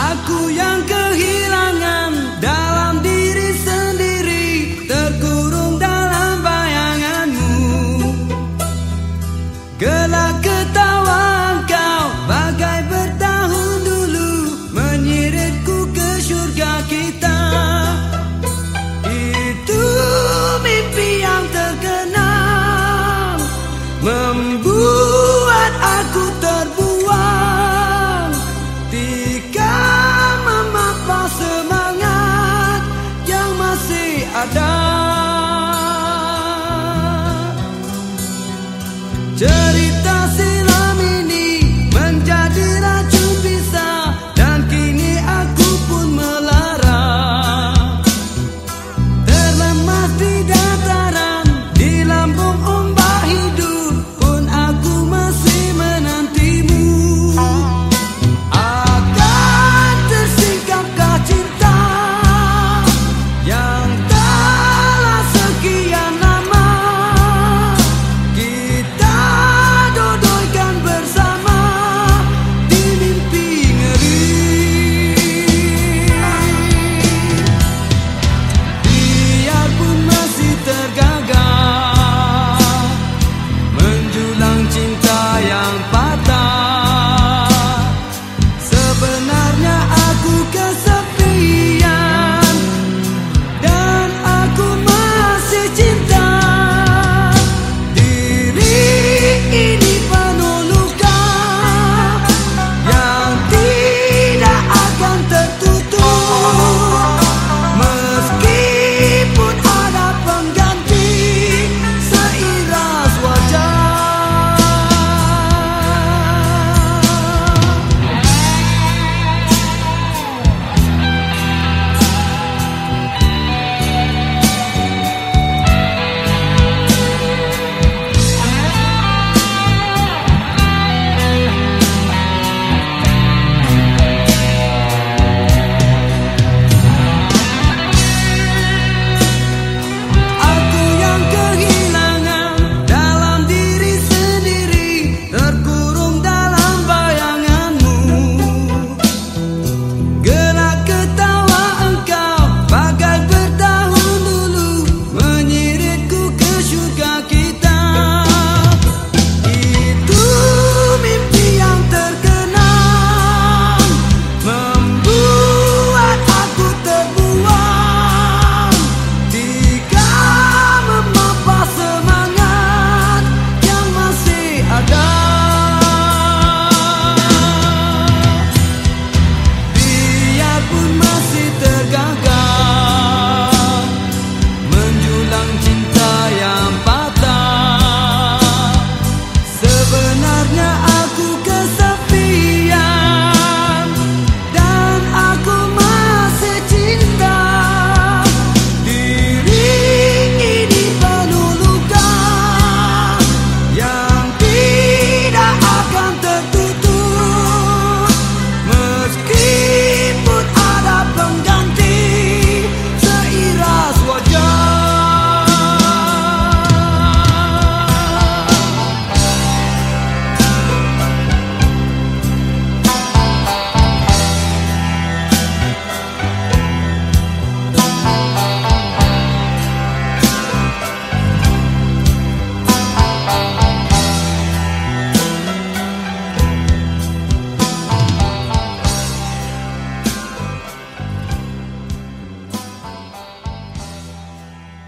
Aku yang kehilangan dalam diri sendiri Terkurung dalam bayanganmu. Gelak ada. Cerita